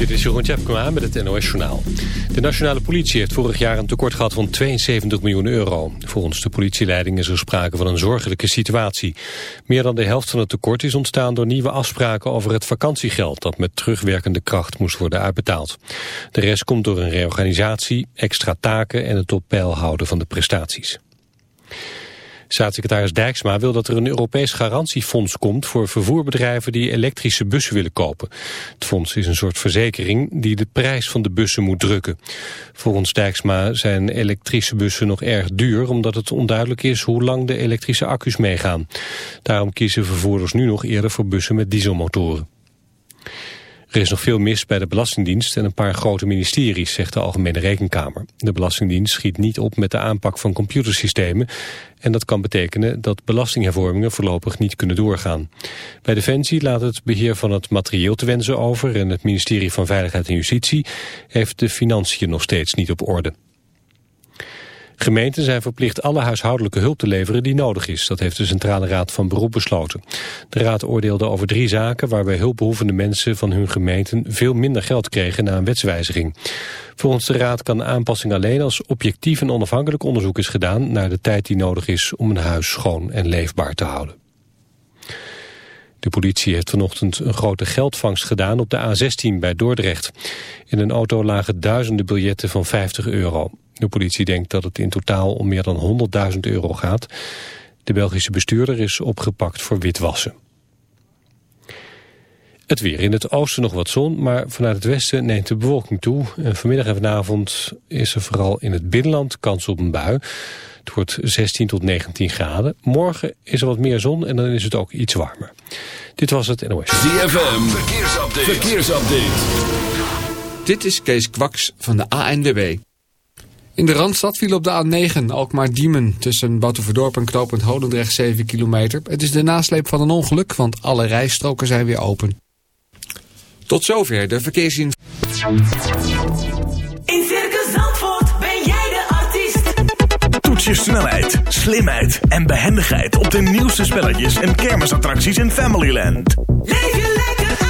Dit is Jeroen Tjepkema met het NOS Journaal. De nationale politie heeft vorig jaar een tekort gehad van 72 miljoen euro. Volgens de politieleiding is er sprake van een zorgelijke situatie. Meer dan de helft van het tekort is ontstaan door nieuwe afspraken over het vakantiegeld... dat met terugwerkende kracht moest worden uitbetaald. De rest komt door een reorganisatie, extra taken en het op peil houden van de prestaties. Staatssecretaris Dijksma wil dat er een Europees garantiefonds komt voor vervoerbedrijven die elektrische bussen willen kopen. Het fonds is een soort verzekering die de prijs van de bussen moet drukken. Volgens Dijksma zijn elektrische bussen nog erg duur omdat het onduidelijk is hoe lang de elektrische accu's meegaan. Daarom kiezen vervoerders nu nog eerder voor bussen met dieselmotoren. Er is nog veel mis bij de Belastingdienst en een paar grote ministeries, zegt de Algemene Rekenkamer. De Belastingdienst schiet niet op met de aanpak van computersystemen en dat kan betekenen dat belastinghervormingen voorlopig niet kunnen doorgaan. Bij Defensie laat het beheer van het materieel te wensen over en het ministerie van Veiligheid en Justitie heeft de financiën nog steeds niet op orde. Gemeenten zijn verplicht alle huishoudelijke hulp te leveren die nodig is. Dat heeft de Centrale Raad van Beroep besloten. De raad oordeelde over drie zaken waarbij hulpbehoevende mensen van hun gemeenten veel minder geld kregen na een wetswijziging. Volgens de raad kan de aanpassing alleen als objectief en onafhankelijk onderzoek is gedaan naar de tijd die nodig is om een huis schoon en leefbaar te houden. De politie heeft vanochtend een grote geldvangst gedaan op de A16 bij Dordrecht. In een auto lagen duizenden biljetten van 50 euro. De politie denkt dat het in totaal om meer dan 100.000 euro gaat. De Belgische bestuurder is opgepakt voor witwassen. Het weer. In het oosten nog wat zon, maar vanuit het westen neemt de bewolking toe. En vanmiddag en vanavond is er vooral in het binnenland kans op een bui. Het wordt 16 tot 19 graden. Morgen is er wat meer zon en dan is het ook iets warmer. Dit was het NOS. ZFM. Verkeersupdate. Verkeersupdate. Dit is Kees Kwaks van de ANWB. In de Randstad viel op de A9 Alkmaar-Diemen tussen Batuverdorp en Knopend Holendrecht 7 kilometer. Het is de nasleep van een ongeluk, want alle rijstroken zijn weer open. Tot zover de verkeersin. In Circus Zandvoort ben jij de artiest. Toets je snelheid, slimheid en behendigheid op de nieuwste spelletjes en kermisattracties in Familyland. Leef je lekker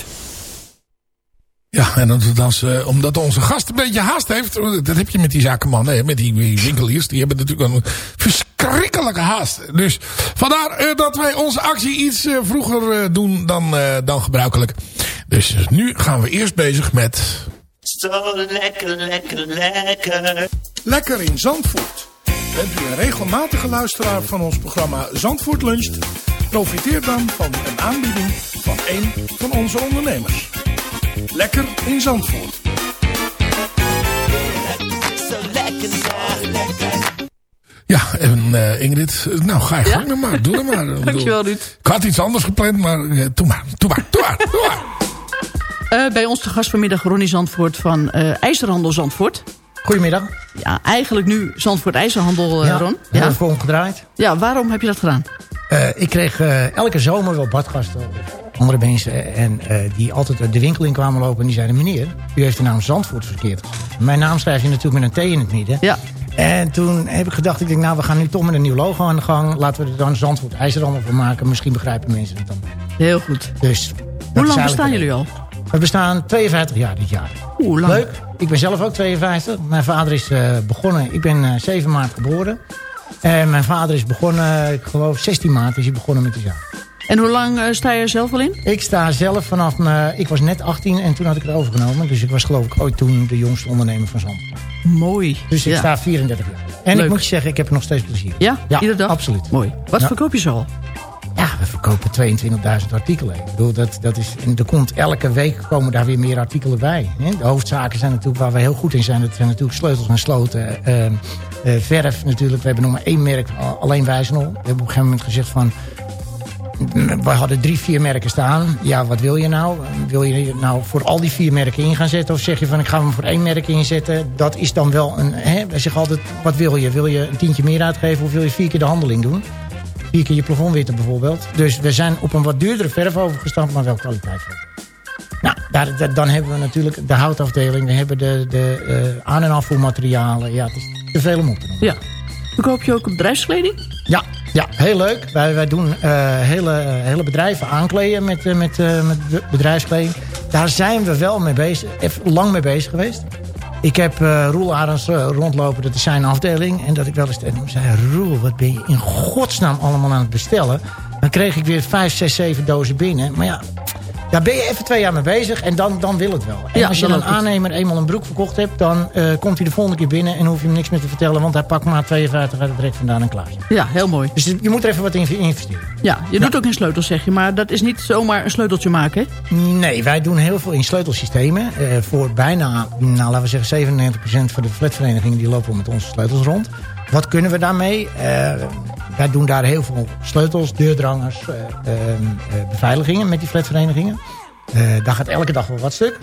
Ja, en dat, dat is, eh, omdat onze gast een beetje haast heeft. Dat heb je met die zakenman, hè, met die, winkeliers. Die hebben natuurlijk een verschrikkelijke haast. Dus vandaar eh, dat wij onze actie iets eh, vroeger eh, doen dan, eh, dan gebruikelijk. Dus nu gaan we eerst bezig met... Zo lekker, lekker, lekker. Lekker in Zandvoort. Bent u een regelmatige luisteraar van ons programma Zandvoort Luncht? Profiteer dan van een aanbieding van een van onze ondernemers. Lekker in Zandvoort. Ja, en eh, Ingrid, nou ga je gang dan maar, doe het maar. Dankjewel, Ruud. Ik had iets anders gepland, maar doe maar, doe maar, doe maar, doe maar. Eh, bij ons te gast vanmiddag Ronnie Zandvoort van eh, IJzerhandel Zandvoort. Goedemiddag. Ja, eigenlijk nu Zandvoort IJzerhandel, eh, Ron. Ja, Ja. voor omgedraaid. ja, waarom heb je dat gedaan? Eh, ik kreeg elke zomer wel badgasten andere mensen. En eh, die altijd de winkel in kwamen lopen. En die zeiden, meneer, u heeft de naam Zandvoort verkeerd. Mijn naam schrijf je natuurlijk met een T in het midden. Ja. En toen heb ik gedacht, ik denk, nou, we gaan nu toch met een nieuw logo aan de gang. Laten we er dan Zandvoort IJzerhandel voor maken. Misschien begrijpen mensen het dan. Heel goed. Dus, Hoe lang bestaan de jullie al? we bestaan 52 jaar dit jaar. Oeh, lang. Leuk. Ik ben zelf ook 52. Mijn vader is eh, begonnen. Ik ben eh, 7 maart geboren. En mijn vader is begonnen, ik geloof 16 maart is hij begonnen met de zaak. En hoe lang eh, sta je er zelf al in? Ik sta zelf vanaf mijn... Ik was net 18 en toen had ik het overgenomen. Dus ik was geloof ik ooit toen de jongste ondernemer van Zand. Mooi. Dus ik Ja. sta 34 jaar. En Leuk. ik moet je zeggen, ik heb er nog steeds plezier. Ja? Iedere dag? absoluut. Mooi. Wat Ja. verkoop je zo al? Ja, we verkopen 22.000 artikelen. Ik bedoel, dat, dat is, en er komt elke week komen daar weer meer artikelen bij. Hè? De hoofdzaken zijn natuurlijk waar we heel goed in zijn. Dat zijn natuurlijk sleutels en sloten. ehm, eh, verf natuurlijk. We hebben nog maar één merk, alleen Wijzenol. We hebben op een gegeven moment gezegd van... We hadden drie, vier merken staan. Ja, wat wil je nou? Wil je nou voor al die vier merken in gaan zetten? Of zeg je van ik ga hem voor één merk inzetten? Dat is dan wel een... Hè? Zeggen altijd, wat wil je? Wil je een tientje meer uitgeven of wil je vier keer de handeling doen? Vier keer je plafond witten bijvoorbeeld. Dus we zijn op een wat duurdere verf overgestapt, maar wel kwaliteit. Nou, daar, daar- dan hebben we natuurlijk de houtafdeling. We hebben de, de eh, aan- en afvoermaterialen. Ja, het is te veel om op te noemen. Ja. Verkoop je ook bedrijfskleding? Ja, ja heel leuk. Wij, doen eh, hele, hele bedrijven aankleden met, eh, met, eh, met be- bedrijfskleding. Daar zijn we wel mee bezig, even lang mee bezig geweest. Ik heb eh Roel Arends eh, rondlopen, dat is zijn afdeling. En dat ik wel eens tegen hem zei... Roel, wat ben je in godsnaam allemaal aan het bestellen? Dan kreeg ik weer vijf, zes, zeven dozen binnen. Maar ja, daar ben je even twee jaar mee bezig en dan, dan wil het wel. En Ja, als je dan een aannemer eenmaal een broek verkocht hebt... dan eh, komt hij de volgende keer binnen en hoef je hem niks meer te vertellen... want hij pakt maar 52 uit het rek vandaan en klaar. Ja, heel mooi. Dus je moet er even wat in investeren. Ja, je doet ook in sleutels, zeg je. Maar dat is niet zomaar een sleuteltje maken, hè? Nee, wij doen heel veel in sleutelsystemen. Eh, voor bijna, nou, laten we zeggen 97% van de flatverenigingen... die lopen met onze sleutels rond. Wat kunnen we daarmee? Eh, wij doen daar heel veel sleutels, deurdrangers, eh, ehm, eh, beveiligingen met die flatverenigingen. Eh, daar gaat elke dag wel wat stuk.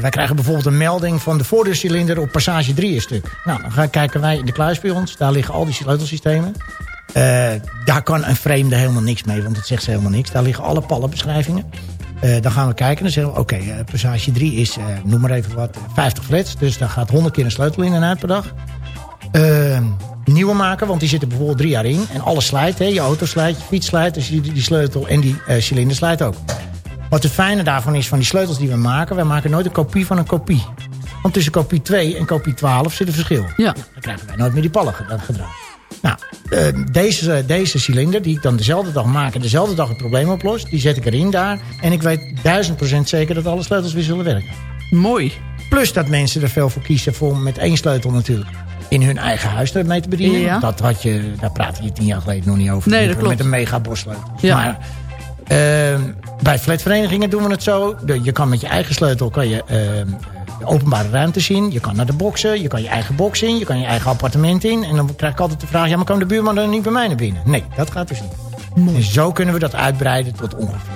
Wij krijgen bijvoorbeeld een melding van de voordeurcilinder op passage 3 is stuk. Nou, dan gaan, kijken wij in de kluis bij ons. Daar liggen al die sleutelsystemen. Daar kan een vreemde helemaal niks mee, want het zegt ze helemaal niks. Daar liggen alle pallenbeschrijvingen. Dan gaan we kijken en dan zeggen we... oké, passage 3 is, noem maar even wat, 50 flats. Dus daar gaat 100 keer een sleutel in en uit per dag. Eh, nieuwe maken, want die zitten bijvoorbeeld drie jaar in. En alles slijt, hè. je auto slijt, je fiets slijt. Dus die, die sleutel en die eh, cilinder slijt ook. Wat het fijne daarvan is van die sleutels die we maken... wij maken nooit een kopie van een kopie. Want tussen kopie 2 en kopie 12 zit een verschil. Ja. Dan krijgen wij nooit meer die pallen gedra- gedraaid. Nou, eh, deze, deze cilinder die ik dan dezelfde dag maak... en dezelfde dag het probleem oplos... die zet ik erin daar. En ik weet duizend procent zeker dat alle sleutels weer zullen werken. Mooi. Plus dat mensen er veel voor kiezen voor met één sleutel natuurlijk... in hun eigen huis ermee te bedienen. Ja. Dat had je, daar praatte je tien jaar geleden nog niet over. Nee, dat Met een mega bossleutel. Ja. Maar ehm, bij flatverenigingen doen we het zo. Je kan met je eigen sleutel kan je, ehm, de openbare ruimte zien. Je kan naar de boxen. Je kan je eigen box in. Je kan je eigen appartement in. En dan krijg ik altijd de vraag... ja, maar kan de buurman dan niet bij mij naar binnen? Nee, dat gaat dus niet. En zo kunnen we dat uitbreiden tot ongeveer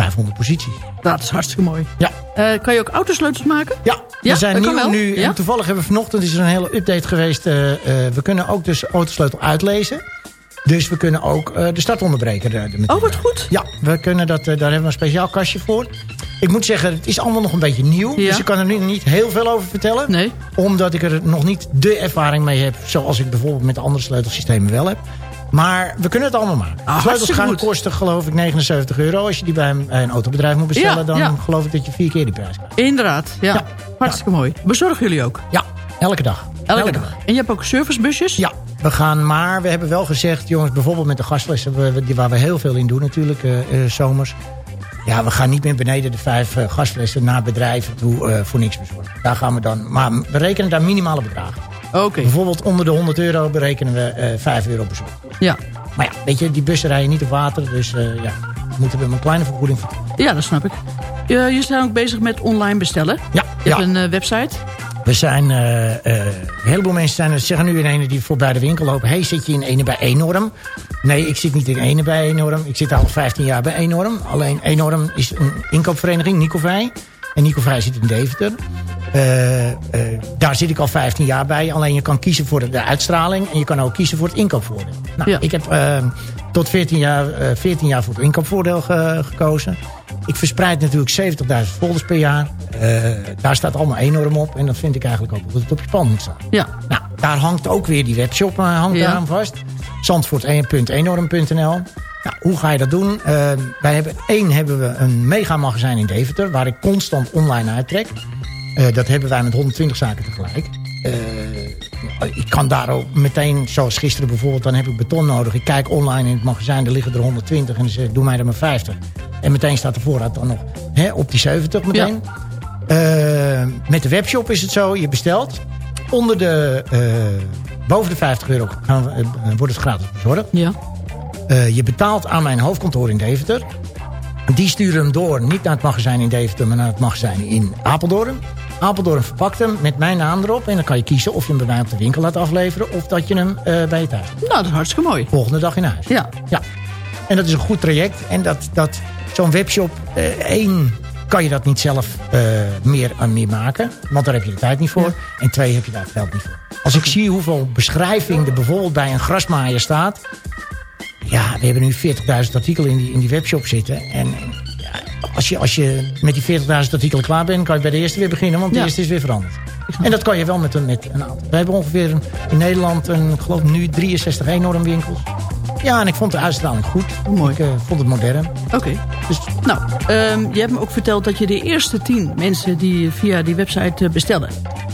500 posities. Dat is hartstikke mooi. Ja. Eh, kan je ook autosleutels maken? Ja, Ja, we zijn nieuw nu. Ja? En toevallig hebben we vanochtend is er een hele update geweest. eh, eh, we kunnen ook dus autosleutel uitlezen. Dus we kunnen ook de startonderbreker er meteen Oh, wat goed. Ja, we kunnen dat, daar hebben we een speciaal kastje voor. Ik moet zeggen, het is allemaal nog een beetje nieuw. Ja. Dus ik kan er nu niet heel veel over vertellen. Nee. Omdat ik er nog niet de ervaring mee heb. Zoals ik bijvoorbeeld met de andere sleutelsystemen wel heb. Maar we kunnen het allemaal maken. Ah, sleutels gaan goed. kosten geloof ik 79 euro. Als je die bij een, autobedrijf moet bestellen. Ja, dan ja. geloof ik dat je vier keer die prijs krijgt. Inderdaad, ja. Ja. Hartstikke mooi. Bezorgen jullie ook? Ja, elke dag. Elke, dag. En je hebt ook servicebusjes? Ja, we gaan, maar we hebben wel gezegd, jongens, bijvoorbeeld met de gasflessen, waar we heel veel in doen natuurlijk, eh, eh, zomers. Ja, we gaan niet meer beneden de vijf eh, gasflessen naar bedrijven toe voor niks bezorgen. Daar gaan we dan, maar we rekenen daar minimale bedragen. Oké. Bijvoorbeeld onder de 100 euro berekenen we eh 5 euro bezorgen. Ja. Maar ja, weet je, die bussen rijden niet op water, dus eh, ja, moeten we een kleine vergoeding voor. ja, dat snap ik. Je, je bent ook bezig met online bestellen. Ja, Je ja. hebt een eh, website. We zijn, eh, eh, een heleboel mensen zijn, zeggen nu in ene die voorbij de winkel lopen. hey, zit je in ene bij Enorm? Nee, ik zit niet in ene bij Enorm. Ik zit al 15 jaar bij Enorm. Alleen Enorm is een inkoopvereniging, Nicovij. En Nicovij zit in Deventer. Eh, eh, daar zit ik al 15 jaar bij. Alleen je kan kiezen voor de, de uitstraling en je kan ook kiezen voor het inkoopvoordeel. Nou, Ja. Ik heb eh, tot 14 jaar, eh, 14 jaar voor het inkoopvoordeel ge- gekozen. Ik verspreid natuurlijk 70.000 folders per jaar. Eh, daar staat allemaal enorm op. En dat vind ik eigenlijk ook dat het op je pand moet staan. Ja. Nou, daar hangt ook weer die webshop eh, hangt Ja. aan vast. Zandvoort1.enorm.nl nou, hoe ga je dat doen? Eh, wij hebben, één hebben we een megamagazijn in Deventer... waar ik constant online uittrek. Eh, dat hebben wij met 120 zaken tegelijk. Eh, ik kan daar ook meteen, zoals gisteren bijvoorbeeld... dan heb ik beton nodig. Ik kijk online in het magazijn, er liggen er 120... en dan zeg ik, doe mij er maar 50. En meteen staat de voorraad dan nog hè, op die 70 meteen. Eh, met de webshop is het zo, je bestelt. Onder de, boven de 50 euro gaan, we- wordt het gratis bezorgd. Ja. Je betaalt aan mijn hoofdkantoor in Deventer. Die sturen hem door, niet naar het magazijn in Deventer... maar naar het magazijn in Apeldoorn. Apeldoorn verpakt hem met mijn naam erop. En dan kan je kiezen of je hem bij mij op de winkel laat afleveren... of dat je hem eh, bij je thuis. Nou, dat is hartstikke mooi. Volgende dag in huis. Ja. Ja. En dat is een goed traject. En dat, dat, zo'n webshop, eh, één, kan je dat niet zelf eh, meer aan meer maken. Want daar heb je de tijd niet voor. En twee, heb je daar het geld niet voor. Als ik zie hoeveel beschrijving er bijvoorbeeld bij een grasmaaier staat. Ja, we hebben nu 40.000 artikelen in die, in die webshop zitten. En als, je, als je met die 40.000 artikelen klaar bent... kan je bij de eerste weer beginnen, want de Ja. eerste is weer veranderd. En dat kan je wel met een, met een aantal. We hebben ongeveer in Nederland, een, ik geloof nu 63 enorm winkels. Ja, en ik vond de uitstraling goed. Mooi. Ik eh, vond het modern. Oké. Dus Nou, ehm, je hebt me ook verteld dat je de eerste tien mensen die via die website eh, bestellen...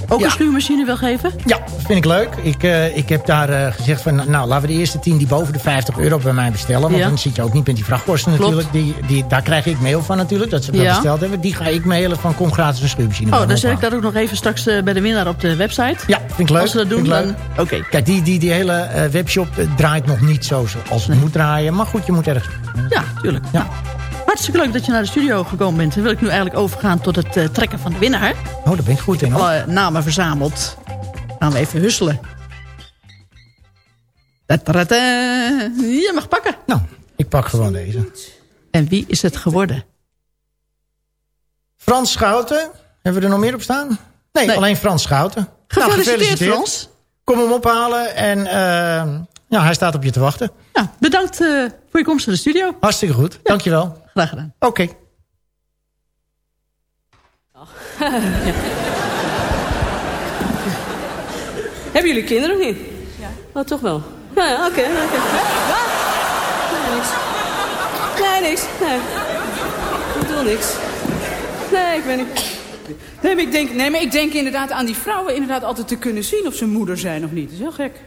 ook Ja. een schuurmachine wil geven? ja, vind ik leuk. Ik, eh, ik heb daar eh, gezegd van, nou laten we de eerste 10 die boven de 50 euro bij mij bestellen. Want Ja. dan zit je ook niet met die vrachtkosten natuurlijk. Die, die, daar krijg ik mail van natuurlijk, dat ze dat Ja. besteld hebben. Die ga ik mailen van kom gratis een schuurmachine. Oh, dan zet ik dat ook nog even straks bij de winnaar op de website. Ja, vind ik leuk. Als ze dat doen, dan... Oké. Kijk, die, die, die hele webshop draait nog niet zo zoals het moet draaien. Maar goed, je moet ergens... Ja, tuurlijk. Ja. Hartstikke leuk dat je naar de studio gekomen bent. Dan wil ik nu eigenlijk overgaan tot het eh, trekken van de winnaar. Oh, daar ben ik goed in hoor. Alle namen verzameld. Gaan we even husselen. Je mag pakken. Nou, ik pak gewoon deze. En wie is het geworden? Frans Schouten. Hebben we er nog meer op staan? Nee, Nee. alleen Frans Schouten. Nou, Gefeliciteerd, Frans. Kom hem ophalen en eh, ja, hij staat op je te wachten. Ja, bedankt eh, voor je komst naar de studio. Hartstikke goed, dankjewel. Graag gedaan. Oké. Hebben jullie kinderen of niet? Ja. Oh, toch wel? Ja, ja oké. oké. Wat? Nee, niks. Nee, niks. Nee. Ik bedoel niks. Nee, ik ben niet... Nee maar, ik denk, nee, maar ik denk inderdaad aan die vrouwen inderdaad altijd te kunnen zien of ze moeder zijn of niet. Dat is heel gek.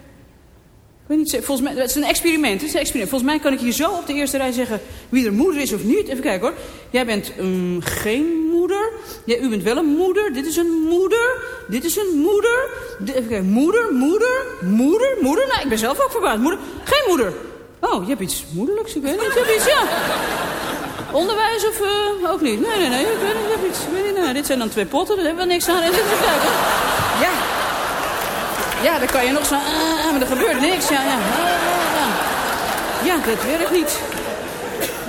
Volgens mij, het is een experiment, het is een experiment. Volgens mij kan ik hier zo op de eerste rij zeggen wie er moeder is of niet. Even kijken hoor. Jij bent mm, geen moeder. Jij, u bent wel een moeder. Dit is een moeder. Dit is een moeder. Even kijken. Moeder, moeder, moeder, moeder. Nou, ik ben zelf ook verbaasd. Moeder. Geen moeder. Oh, je hebt iets moederlijks. Ik weet niet. Je hebt iets, ja. Onderwijs of eh, ook niet? Nee, nee, nee. Ik weet niet. Ik heb iets. Ik weet niet. Nou, dit zijn dan twee potten. Daar hebben we niks aan. Even kijken. Ja. Ja, dan kan je nog zo... ah, maar er gebeurt niks. Ja, ja. Ah, ja. dat werkt niet.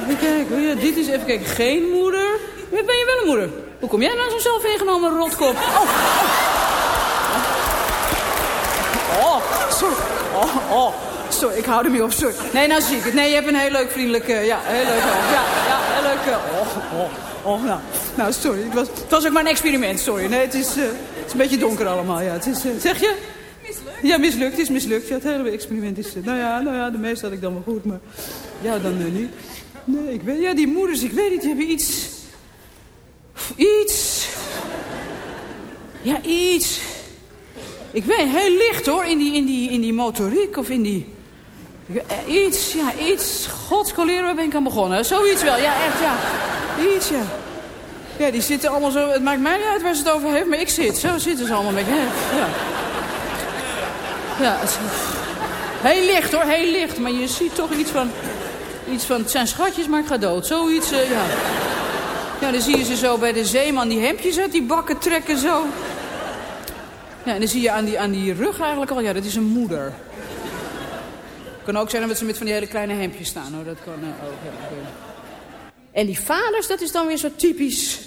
Even kijken. Dit is even kijken. Geen moeder. Ben je wel een moeder? Hoe kom jij nou zo'n zelfingenomen rotkop? Oh, oh. Oh, sorry. Oh, oh. Sorry, ik hou er niet op. Sorry. Nee, nou zie ik het. Nee, je hebt een heel leuk vriendelijke... Ja, heel leuk hoofd. Ja, ja, heel leuk... eh, Oh, oh, oh, nou. Nou, sorry. Het was, het was ook maar een experiment, sorry. Nee, het is, eh, het is een beetje donker allemaal. Ja, het is, eh, zeg je? Ja, mislukt. Is mislukt. Ja, het hele experiment is... eh, nou ja, nou ja, de meeste had ik dan wel goed, maar... Ja, dan eh, niet. Nee, ik weet... Ja, die moeders, ik weet niet, die hebben iets... Iets... Ja, iets... Ik weet, heel licht hoor, in die, in die, in die motoriek of in die... Eh, Iets, ja, iets. Godskoleren, waar ben ik aan begonnen? Zoiets wel, ja, echt, ja. Iets, ja. Ja, die zitten allemaal zo... Het maakt mij niet uit waar ze het over heeft, maar ik zit. Zo zitten ze allemaal met je. Ja. Ja, het is heel licht hoor, heel licht. Maar je ziet toch iets van... Iets van, het zijn schatjes, maar ik ga dood. Zoiets, eh, ja. Ja, dan zie je ze zo bij de zeeman die hemdjes uit die bakken trekken zo. Ja, en dan zie je aan die, aan die rug eigenlijk al, ja, dat is een moeder. Kan ook zijn dat ze met van die hele kleine hemdjes staan, hoor. Dat kan eh, ook, ja. En die vaders, dat is dan weer zo typisch...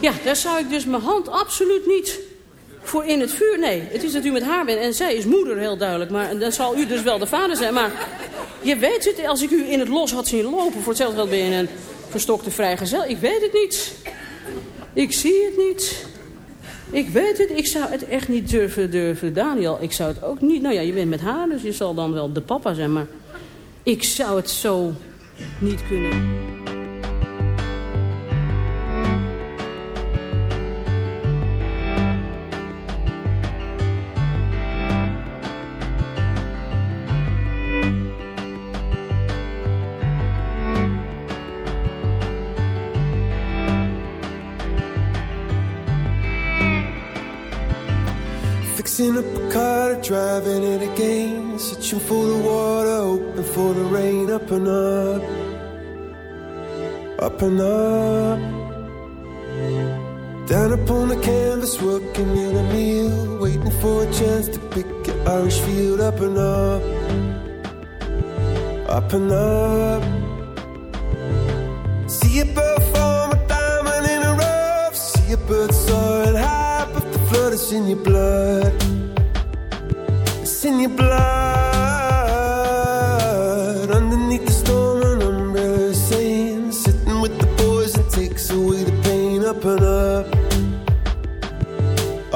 Ja, daar zou ik dus mijn hand absoluut niet voor in het vuur... Nee, het is dat u met haar bent en zij is moeder, heel duidelijk. Maar dan zal u dus wel de vader zijn. Maar je weet het, als ik u in het los had zien lopen... voor hetzelfde geld ben je een verstokte vrijgezel. Ik weet het niet. Ik zie het niet. Ik weet het, ik zou het echt niet durven, durven. Daniel, ik zou het ook niet... Nou ja, je bent met haar, dus je zal dan wel de papa zijn. Maar ik zou het zo niet kunnen. Again. Searching for the water, hoping for the rain. Up and up, up and up. Down upon the canvas, working in a meal. Waiting for a chance to pick an Irish field. Up and up, up and up. See a bird form a diamond in a rough. See a bird soaring high, but the flood is in your blood. It's in your blood.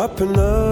Up and up.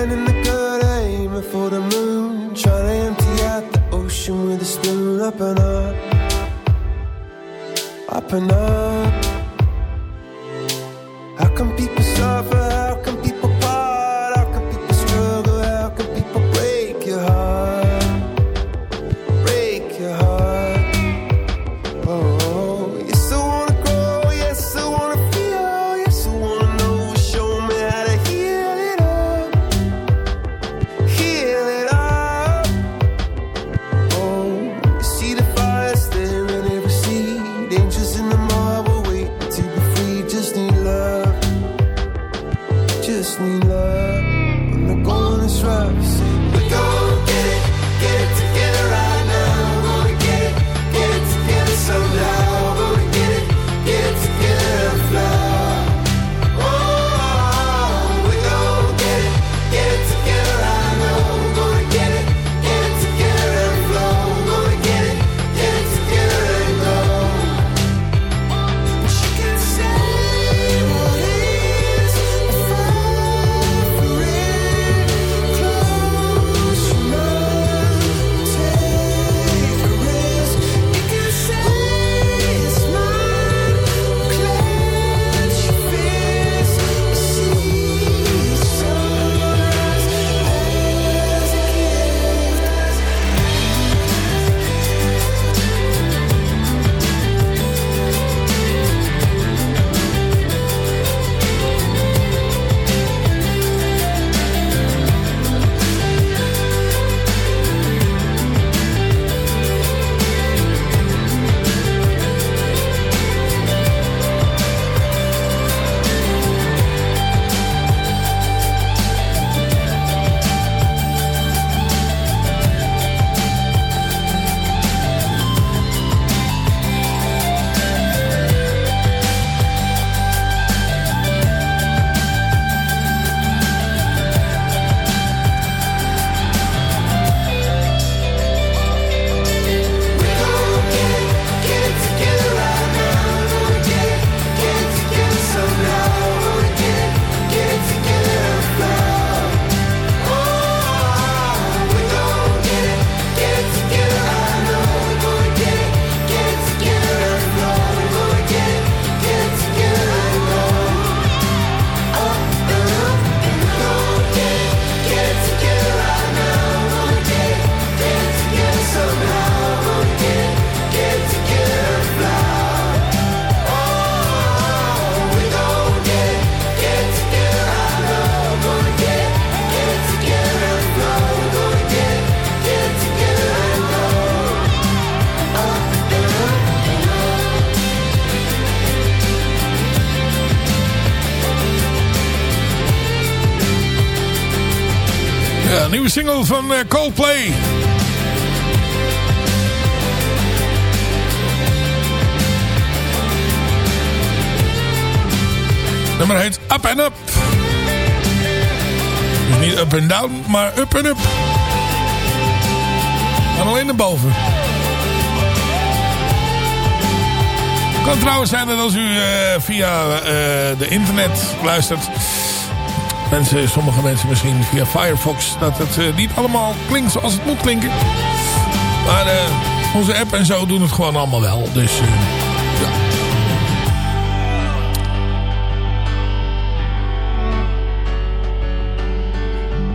Lying in the gutter, aiming for the moon. Trying to empty out the ocean with a spoon. Up and up, up and up. Van eh, Coldplay. Nummer heet Up and Up. Niet up and down, maar up and up. En alleen naar boven. Kan trouwens zijn dat als u eh, via eh, de internet luistert. Mensen, sommige mensen misschien via Firefox. Dat het eh, niet allemaal klinkt zoals het moet klinken. Maar eh, onze app en zo doen het gewoon allemaal wel. Dus eh, ja.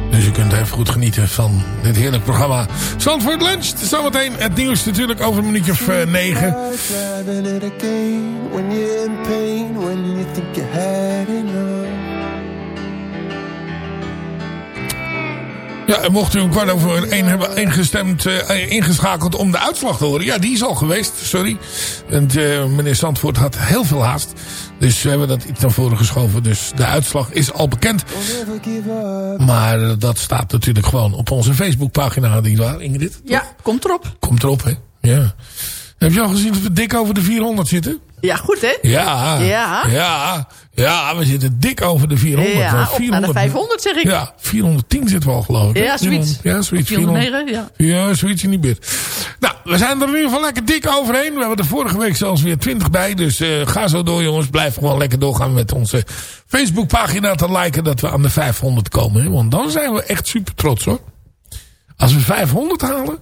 Dus je kunt even goed genieten van dit heerlijk programma. Zandvoort Lunch. Zometeen het nieuws natuurlijk over een minuutje of negen. Ja, en mocht u een kwart over één hebben ingestemd, eh, ingeschakeld om de uitslag te horen. Ja, die is al geweest, sorry. En eh, meneer Zandvoort had heel veel haast. Dus we hebben dat iets naar voren geschoven. Dus de uitslag is al bekend. Maar dat staat natuurlijk gewoon op onze Facebookpagina. Waar, Ingrid? Ja, komt erop. Komt erop, hè? Ja. Heb je al gezien dat we dik over de 400 zitten? Ja, goed hè? Ja. Ja. Ja. Ja, we zitten dik over de 400. Ja, naar de 500 zeg ik. Ja, 410 zitten we al geloof ik. Ja, zoiets. Ja, zoiets. 409, ja. Ja, zoiets in die buurt. Nou, we zijn er in ieder geval lekker dik overheen. We hebben er vorige week zelfs weer 20 bij. Dus eh, ga zo door jongens. Blijf gewoon lekker doorgaan met onze Facebookpagina te liken dat we aan de 500 komen. Hè? Want dan zijn we echt super trots hoor. Als we 500 halen,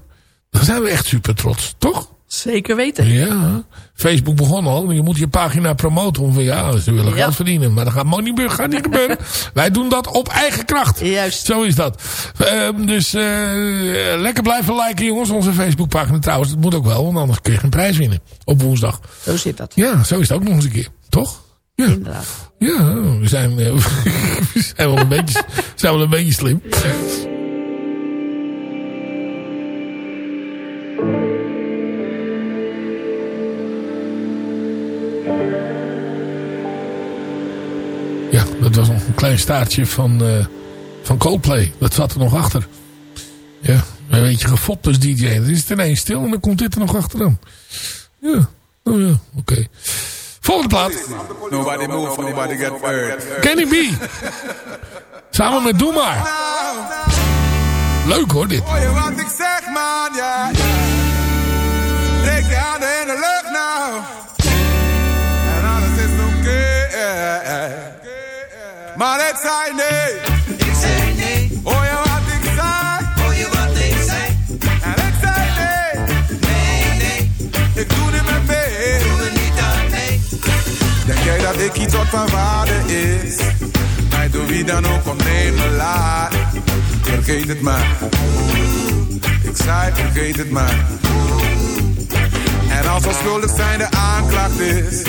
dan zijn we echt super trots. Toch? Zeker weten. Ja, Facebook begon al. Je moet je pagina promoten. Om van, ja, ze willen Ja. geld verdienen. Maar dat gaat, niet, gaat niet gebeuren. Wij doen dat op eigen kracht. Juist. Zo is dat. Ehm, dus eh, lekker blijven liken jongens. Onze Facebookpagina trouwens. Dat moet ook wel. Want anders kun je geen prijs winnen. Op woensdag. Zo zit dat. Ja, zo is het ook nog eens een keer. Toch? Ja. Inderdaad. Ja, we zijn, eh, we zijn, wel, een beetje, zijn wel een beetje slim. Ja, dat was nog een klein staartje van, eh, van Coldplay. Dat zat er nog achter. Ja, een beetje gefopt als DJ. Dan is het ineens stil en dan komt dit er nog achteraan. Ja, oh ja, oké. Volgende plaat. Nobody move, nobody get hurt. Kenny B. Samen met Doe Maar. Leuk hoor dit. Je wat ik zeg, man, ja. Maar ik zei nee. Ik zei nee. Hoor je wat ik zei? Hoor je wat ik zei? En ik zei nee. Nee, nee. Ik doe niet meer mee. Doe er niet aan mee. Denk jij dat ik iets wat van waarde is? Mij door wie dan ook om nemen laat. Vergeet het maar. Ik zei vergeet het maar. En als al schuldig zijn de aanklacht is,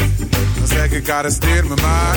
dan zeg ik arresteer me maar.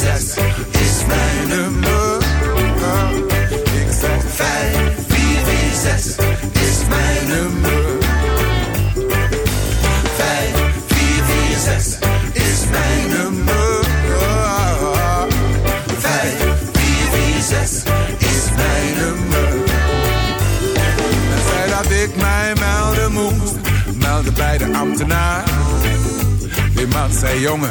Zes is mijn nummer. Ik zeg vijf, vier, vier, zes is mijn nummer. Vijf, vier, vier, zes is mijn nummer. Vijf, vier, vier, zes is mijn nummer. En zei dat ik mij melden moest, melden bij de ambtenaar. Die man zei jongen,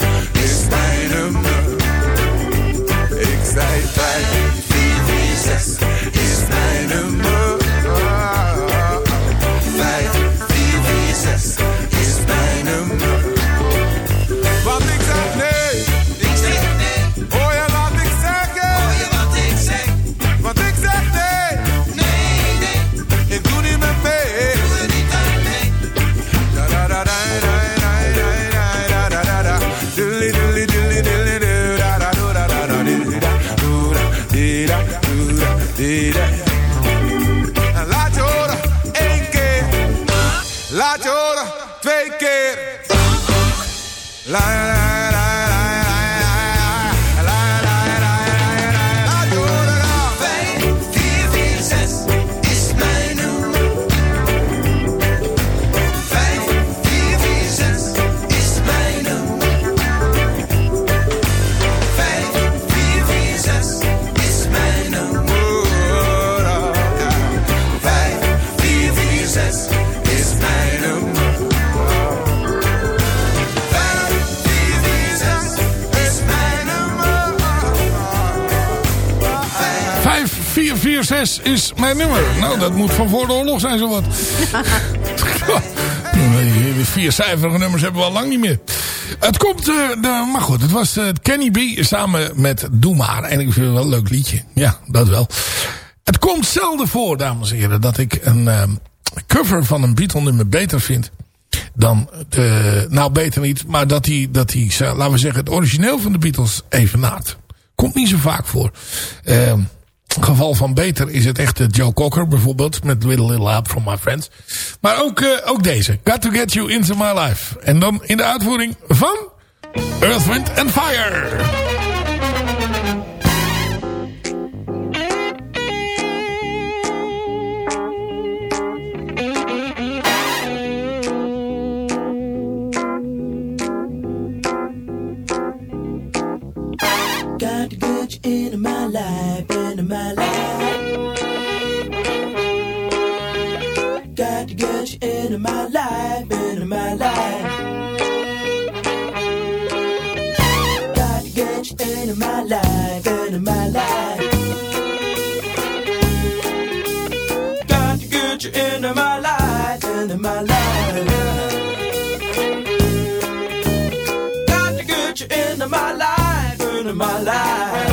446 is mijn nummer. Nou, dat moet van voor de oorlog zijn zowat. Die viercijferige nummers hebben we al lang niet meer. Het komt, eh, de- maar goed, het was eh, Kenny B samen met Doe Maar. En ik vind het wel een leuk liedje. Ja, dat wel. Het komt zelden voor, dames en heren, dat ik een ehm, cover van een Beatle nummer beter vind dan de, nou beter niet, maar dat hij, dat hij, eh, laten we zeggen, het origineel van de Beatles evenaart. Komt niet zo vaak voor. Ehm geval van beter is het echt eh, Joe Cocker bijvoorbeeld. Met Little Little Help from My Friends. Maar ook, eh, ook deze. Got to Get You Into My Life. En dan in de uitvoering van Earth, Wind and Fire. My life, into my life.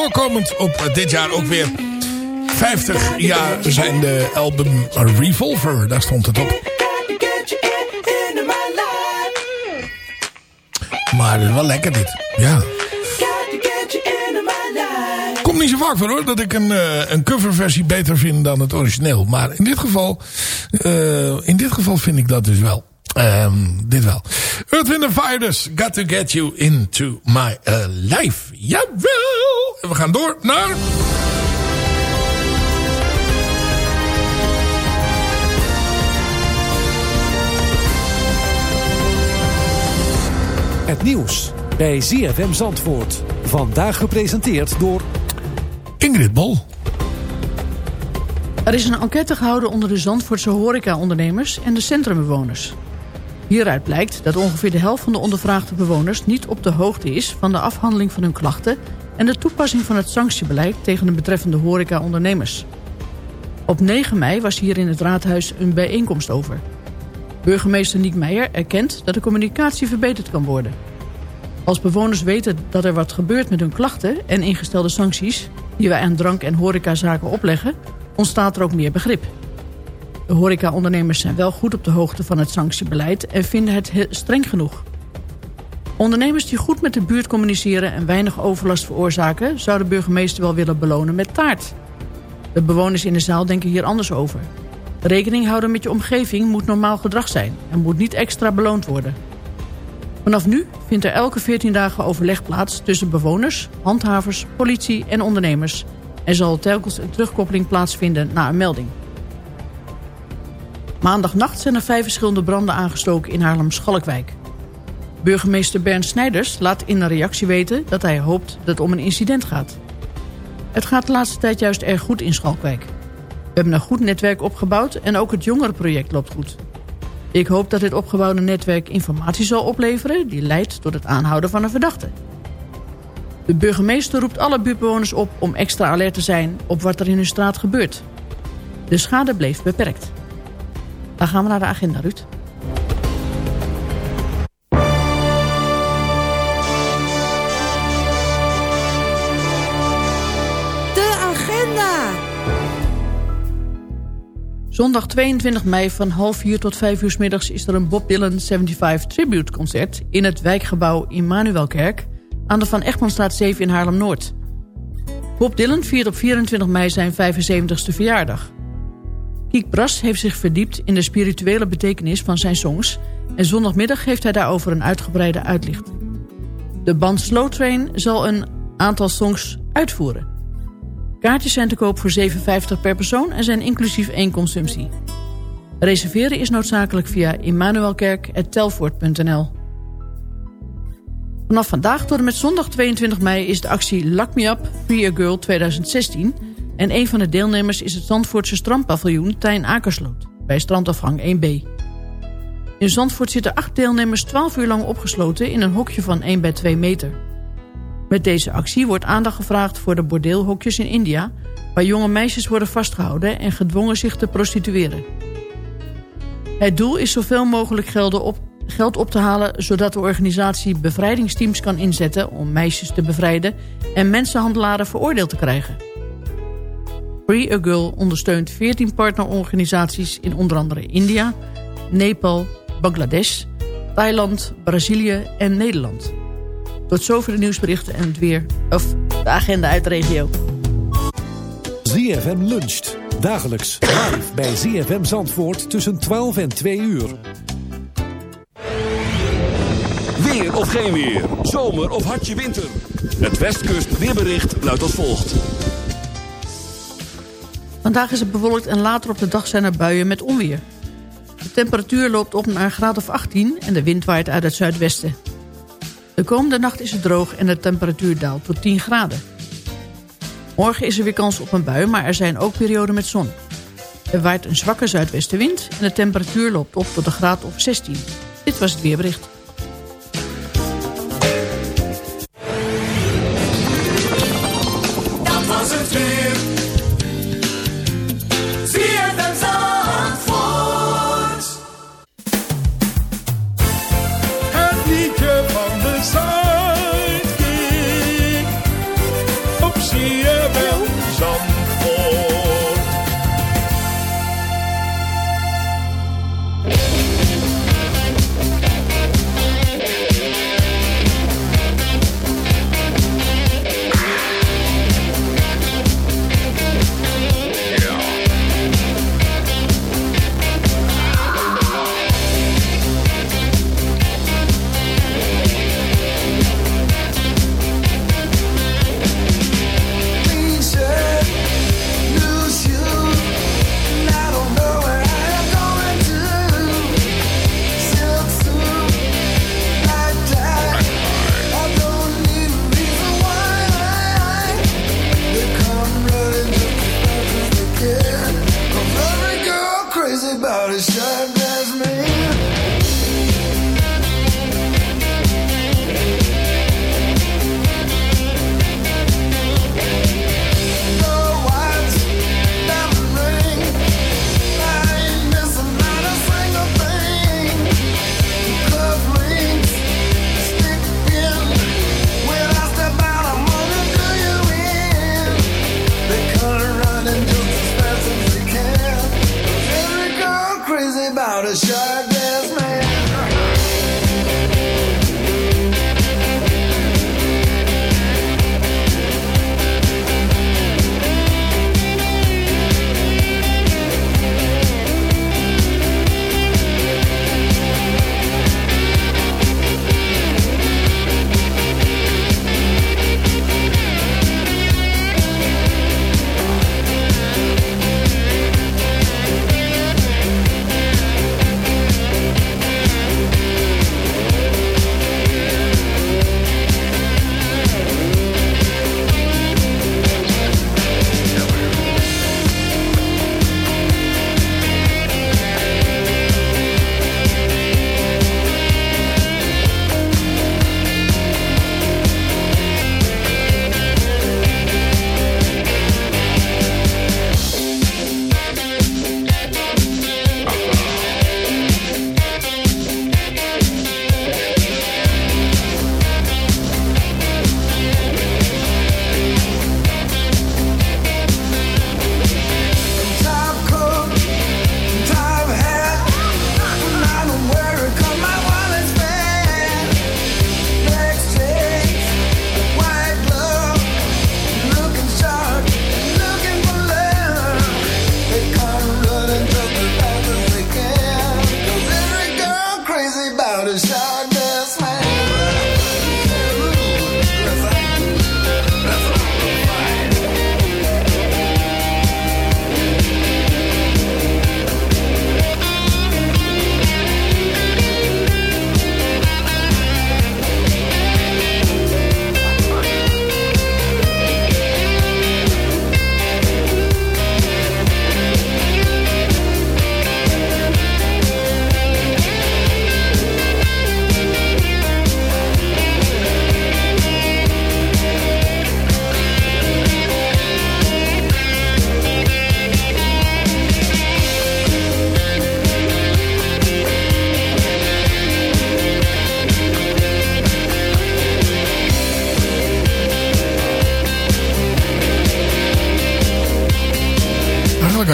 Voorkomend op eh, dit jaar ook weer 50 jaar zijn de album Revolver. Daar stond het op. Maar wel lekker dit. Ja. Komt niet zo vaak voor hoor, dat ik een, eh, een coverversie beter vind dan het origineel. Maar in dit geval, eh, in dit geval vind ik dat dus wel. Ehm, dit wel. Earth, Wind Fire dus. Got to get you into my life. Jawel. We gaan door naar... Het nieuws bij ZFM Zandvoort. Vandaag gepresenteerd door... Ingrid Bol. Er is een enquête gehouden onder de Zandvoortse horecaondernemers en de centrumbewoners. Hieruit blijkt dat ongeveer de helft van de ondervraagde bewoners niet op de hoogte is van de afhandeling van hun klachten en de toepassing van het sanctiebeleid tegen de betreffende horecaondernemers. Op 9 mei was hier in het raadhuis een bijeenkomst over. Burgemeester Niek Meijer erkent dat de communicatie verbeterd kan worden. Als bewoners weten dat er wat gebeurt met hun klachten en ingestelde sancties... die wij aan drank- en horecazaken opleggen, ontstaat er ook meer begrip. De horecaondernemers zijn wel goed op de hoogte van het sanctiebeleid... en vinden het he- streng genoeg. Ondernemers die goed met de buurt communiceren en weinig overlast veroorzaken... zou de burgemeester wel willen belonen met taart. De bewoners in de zaal denken hier anders over. Rekening houden met je omgeving moet normaal gedrag zijn... en moet niet extra beloond worden. Vanaf nu vindt er elke 14 dagen overleg plaats tussen bewoners, handhavers, politie en ondernemers. En zal telkens een terugkoppeling plaatsvinden na een melding. Maandagnacht zijn er vijf verschillende branden aangestoken in Haarlem-Schalkwijk. Burgemeester Bernd Snijders laat in een reactie weten dat hij hoopt dat het om een incident gaat. Het gaat de laatste tijd juist erg goed in Schalkwijk. We hebben een goed netwerk opgebouwd en ook het jongerenproject loopt goed. Ik hoop dat dit opgebouwde netwerk informatie zal opleveren... die leidt tot het aanhouden van een verdachte. De burgemeester roept alle buurtbewoners op om extra alert te zijn... op wat er in hun straat gebeurt. De schade bleef beperkt. Dan gaan we naar de agenda, Ruud. Zondag 22 mei van half vier tot vijf uur middags... is er een Bob Dylan 75 Tribute Concert... in het wijkgebouw Immanuelkerk... aan de Van Egmondstraat 7 in Haarlem-Noord. Bob Dylan viert op 24 mei zijn 75ste verjaardag. Kiek Bras heeft zich verdiept in de spirituele betekenis van zijn songs... en zondagmiddag heeft hij daarover een uitgebreide uitlicht. De band Slow Train zal een aantal songs uitvoeren. Kaartjes zijn te koop voor 7,50 per persoon en zijn inclusief één consumptie. Reserveren is noodzakelijk via immanuelkerk.telvoort.nl Vanaf vandaag tot en met zondag 22 mei is de actie Lock Me Up Free Girl 2016... en een van de deelnemers is het Zandvoortse strandpaviljoen Tijn Akersloot... bij strandafgang 1B. In Zandvoort zitten acht deelnemers 12 uur lang opgesloten in een hokje van 1 bij 2 meter... Met deze actie wordt aandacht gevraagd voor de bordeelhokjes in India... waar jonge meisjes worden vastgehouden en gedwongen zich te prostitueren. Het doel is zoveel mogelijk op, geld op te halen... zodat de organisatie bevrijdingsteams kan inzetten om meisjes te bevrijden... en mensenhandelaren veroordeeld te krijgen. Free a Girl ondersteunt 14 partnerorganisaties in onder andere India... Nepal, Bangladesh, Thailand, Brazilië en Nederland... Tot zover de nieuwsberichten en het weer. Of de agenda uit de regio. ZFM luncht. Dagelijks live bij ZFM Zandvoort tussen 12 en 2 uur. Weer of geen weer. Zomer of hartje winter. Het Westkust weerbericht luidt als volgt. Vandaag is het bewolkt en later op de dag zijn er buien met onweer. De temperatuur loopt op naar een graad of 18 en de wind waait uit het zuidwesten. De komende nacht is het droog en de temperatuur daalt tot 10 graden. Morgen is er weer kans op een bui, maar er zijn ook perioden met zon. Er waait een zwakke zuidwestenwind en de temperatuur loopt op tot een graad of 16. Dit was het weerbericht.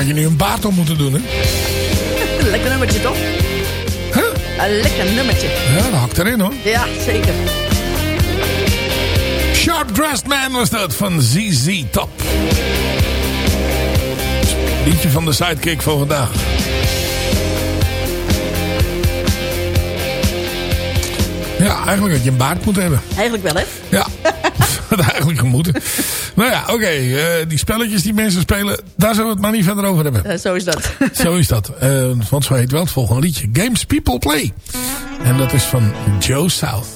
Had je nu een baard op moeten doen, hè? Lekker nummertje, toch? Een lekker nummertje. Ja, dat hakt erin, hoor. Ja, zeker. Sharp Dressed Man was dat van ZZ Top. Liedje van de sidekick van vandaag. Ja, eigenlijk had je een baard moeten hebben. Eigenlijk wel, hè? Ja, dat had eigenlijk gemoeten. Nou ja, oké. eh, die spelletjes die mensen spelen, daar zullen we het maar niet verder over hebben. Eh, zo is dat. Zo is dat. Eh, want zo heet wel het volgende liedje. Games People Play. En dat is van Joe South.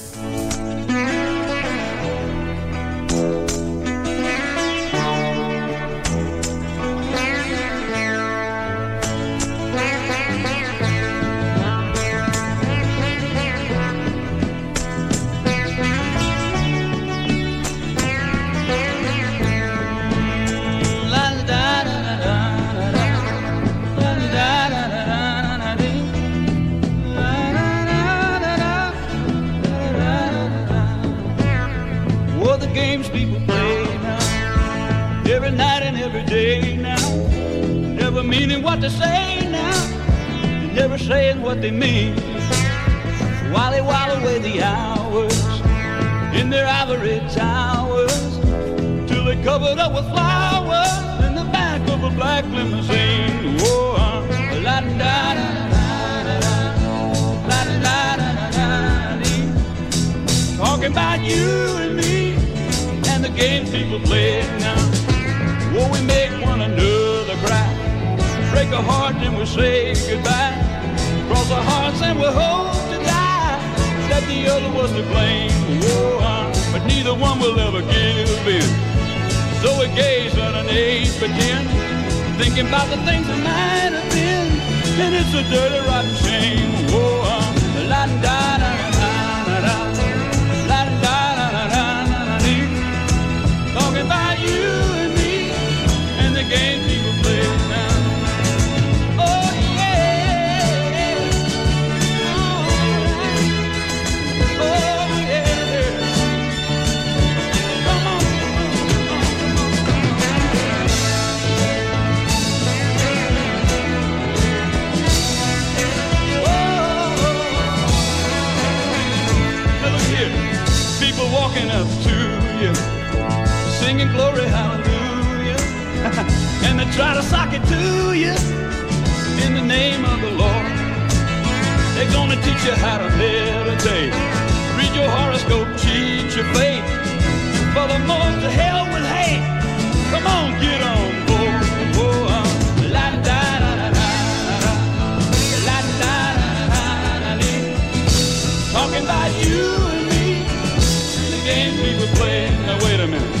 Break a heart and we say goodbye. Cross our hearts and we hope to die. That the other was to blame. Whoa, uh, but neither one will ever give in. So we gaze underneath pretend, thinking about the things that might have been. And it's a dirty, rotten shame. Whoa, uh, la da da singing glory hallelujah, and they try to sock it to you in the name of the Lord. They're gonna teach you how to meditate, read your horoscope, cheat your fate. For the most to hell with hate. Come on, get on board. Oh, uh, la da da da da la da da da da. Talking about you and me, the game people play. Now wait a minute,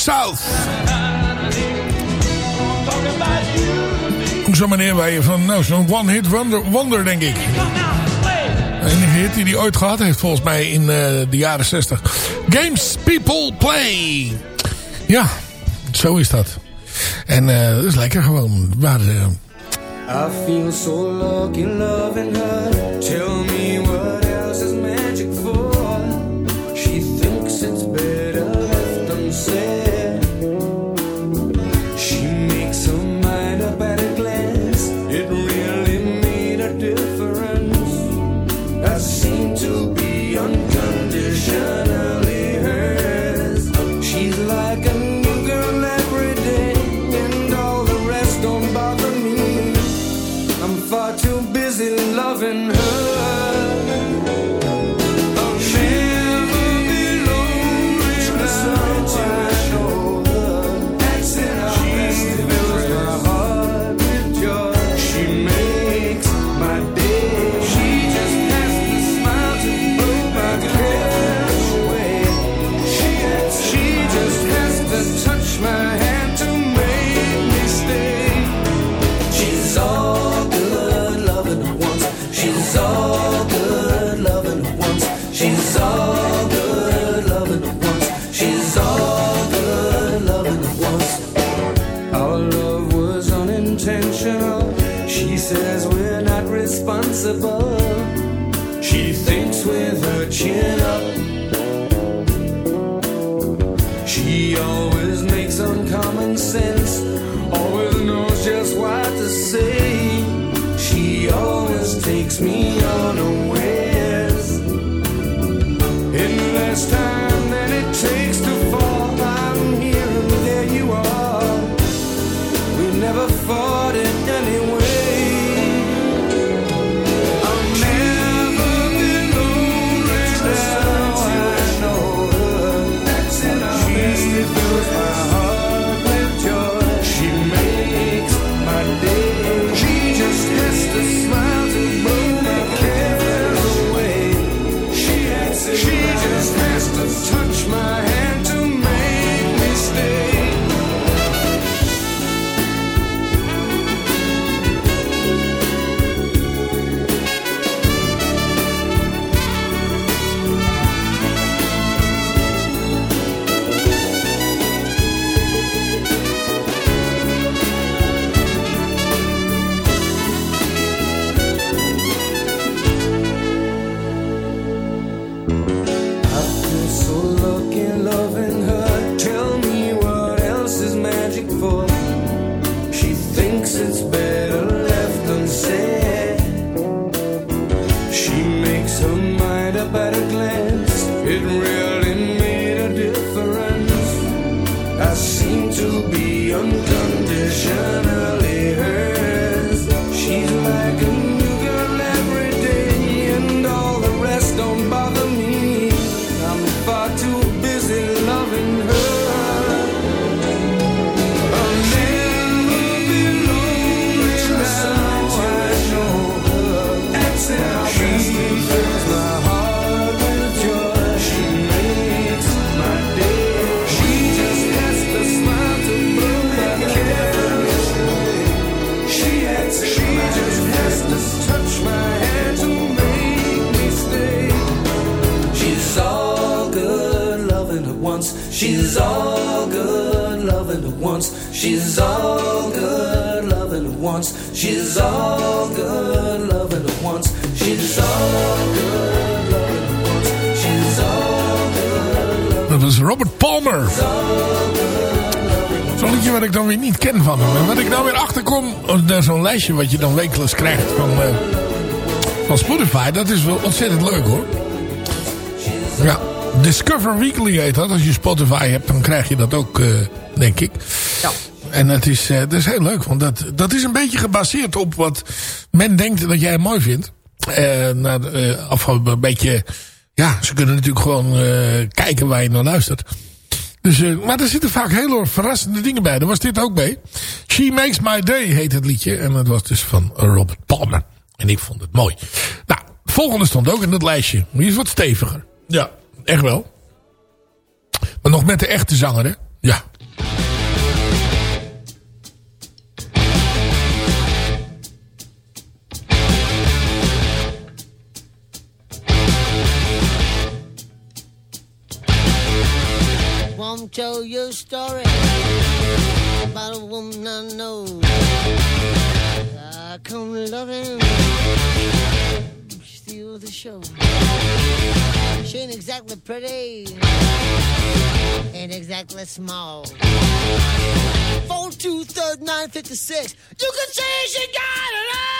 South. Meneer wij je van, nou zo'n one hit wonder, wonder denk ik. De enige hit die hij ooit gehad heeft volgens mij in eh, de jaren 60. Games People Play. Ja, zo is dat. En eh, dat is lekker gewoon. Maar, eh, I feel so lucky loving her. Tell me what She always makes uncommon sense, always knows just what to say. She always takes me unawares. Wat ik dan weer niet ken van hem. En wat ik nou weer achterkom, naar zo'n lijstje wat je dan wekelijks krijgt van, eh, van Spotify. Dat is wel ontzettend leuk hoor. Ja, Discover Weekly heet dat. Als je Spotify hebt, dan krijg je dat ook, eh, denk ik. Ja. En het is, eh, dat is heel leuk, want dat, dat is een beetje gebaseerd op wat men denkt dat jij mooi vindt. Eh nou, eh, of een beetje, ja, ze kunnen natuurlijk gewoon eh, kijken waar je naar luistert. Dus, eh, maar er zitten vaak hele verrassende dingen bij. Daar was dit ook bij. She Makes My Day heet het liedje. En dat was dus van Robert Palmer. En ik vond het mooi. Nou, volgende stond ook in het lijstje. Die is wat steviger. Ja, echt wel. Maar nog met de echte zanger, hè? Ja. Tell you a story about a woman I know. I come loving, steal the show. She ain't exactly pretty, ain't exactly small. Four two third nine fifty six. You can say she got it all.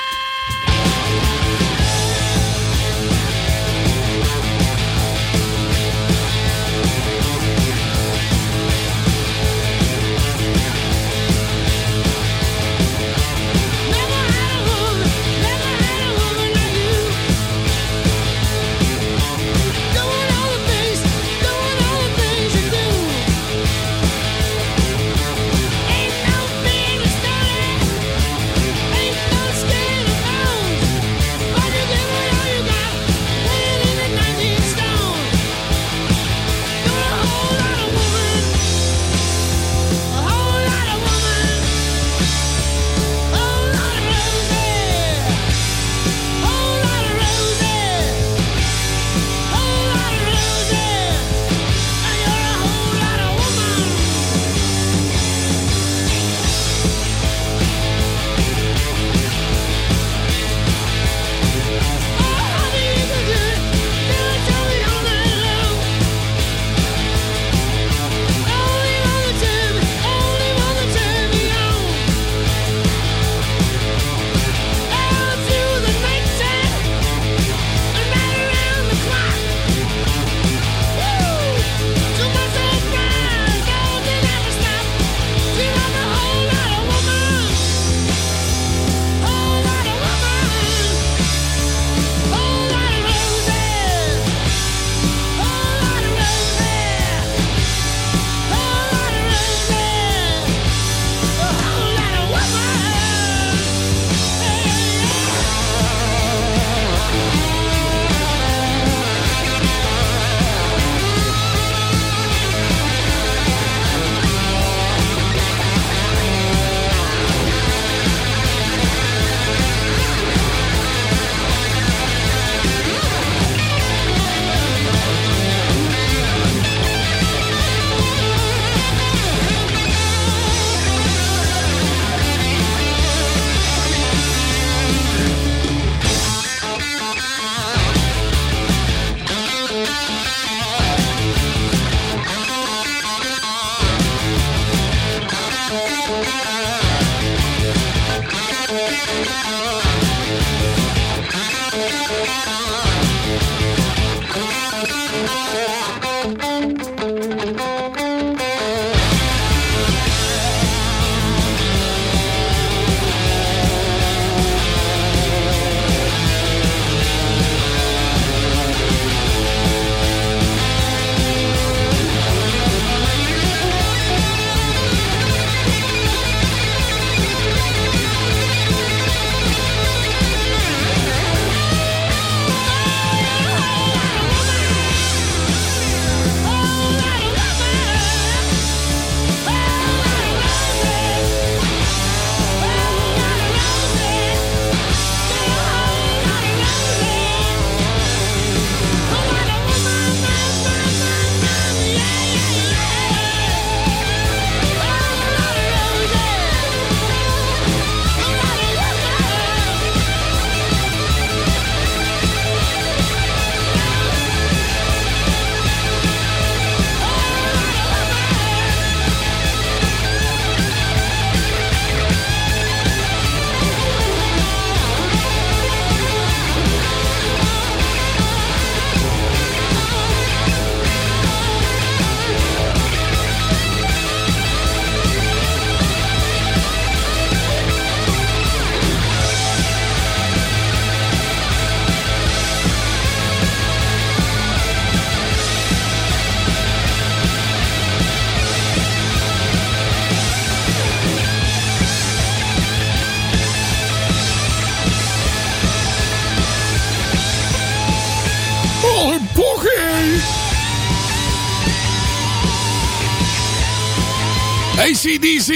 ACDC.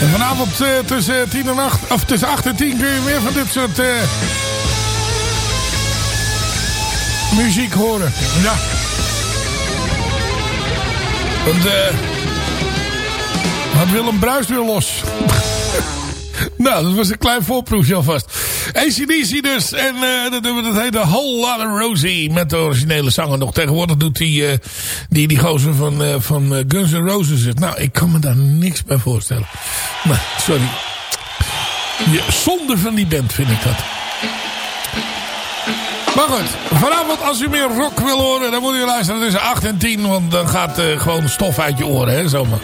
En vanavond eh, tussen, 10 en 8, of tussen 8 en 10 kun je meer van dit soort eh, muziek horen. Ja. Want eh had Willem Bruis weer los. nou, dat was een klein voorproefje alvast. ACDC dus. En eh dat, heet A Whole Lot of Rosie. Met de originele zanger nog. Tegenwoordig doet die, eh, die, die gozer van, eh, van Guns N' Roses het. Nou, ik kan me daar niks bij voorstellen. Nou, sorry. Ja, zonde van die band vind ik dat. Maar goed, vanavond als u meer rock wil horen, dan moet u luisteren tussen 8 en 10. Want dan gaat gewoon stof uit je oren, hè, zomaar.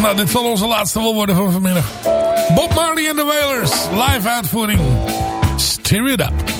Nou, dit zal onze laatste wel worden van vanmiddag. Bob Marley and the Wailers, live uitvoering. Stir it up.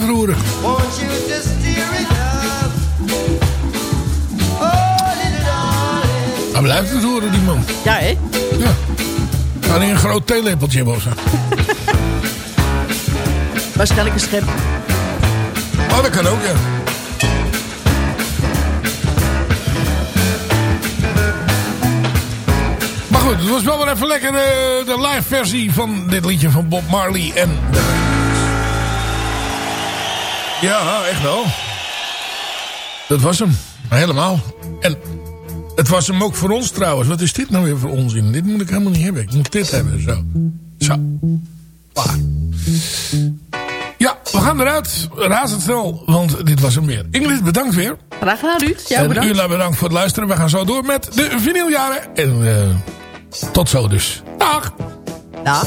Little darling. Hij blijft het roeren, die man. Ja, hè? Ja. Kan hij een groot theelepeltje hebben of zo? Waarschijnlijk een schep. Oh, dat kan ook, ja. Maar goed, het was wel weer even lekker eh, de live versie van dit liedje van Bob Marley en... Ja, echt wel. Dat was hem. Helemaal. En het was hem ook voor ons trouwens. Wat is dit nou weer voor onzin? Dit moet ik helemaal niet hebben. Ik moet dit hebben. Zo. Zo. Ja, we gaan eruit. Razendsnel. Want dit was hem weer. Ingrid, bedankt weer. Graag gedaan, Ruud. Ja, en bedankt. u bedankt voor het luisteren. We gaan zo door met de vinyljaren. En eh, tot zo dus. Dag. Dag.